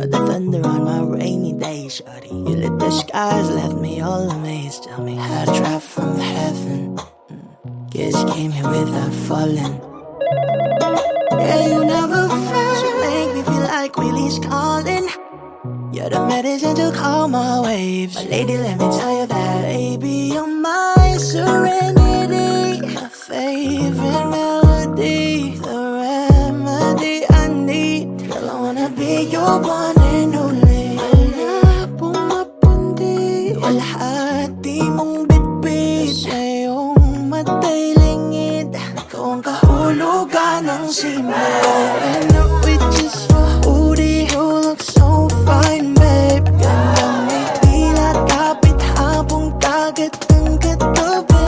The thunder on my rainy day, shawty. You lit the skies, left me all amazed. Tell me how to drop from heaven. Mm. Guess you came here without falling. Yeah, you never felt. You make me feel like Willie's calling. You're the medicine to calm my waves. But lady, let me tell you that, baby, you're my serenity. My favorite melody. The remedy I need. Girl, I wanna be your one ng simba. Going up with just Udi, you look so fine, babe. Ganda may tila kapit habang dagat ng katabi.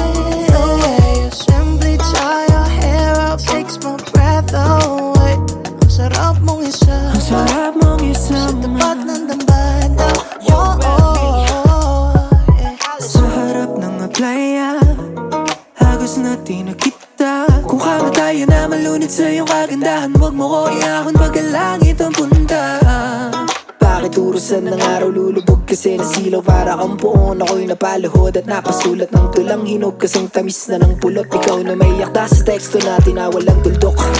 The way you simply tie your hair up takes my breath away. Sarap mong isa. Ang sarap mong isama Tapat ng dambana. Oh, oh, yeah. Sa harap ng playa Agos na tinakita Tayo na malunod sa iyong kagandahan Huwag mo ko iahon pag langit ang punta. Bakit urusan ng araw lulubog kasi nasilaw Para kang puon? Ako'y napaluhod At napasulat ng tulang hinog Kasing tamis na ng pulot. Ikaw na may yakda sa teksto natin na walang tuldok.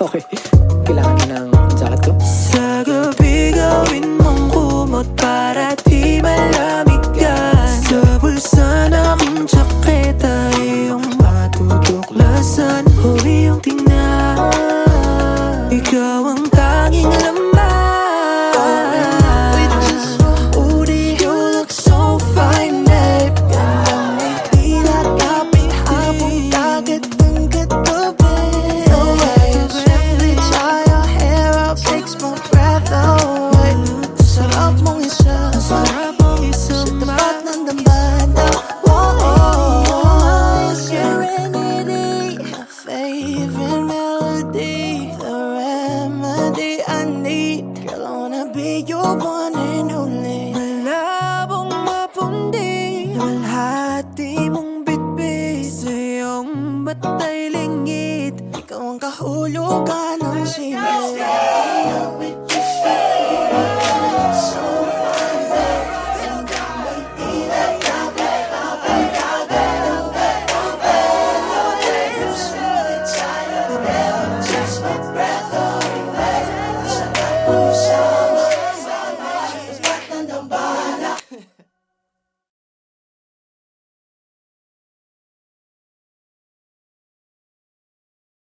Okay, kailangan mo ng ba't ay lingid? Ikaw ang kahulugan ng simbahan Breath of the wind, shut up, shut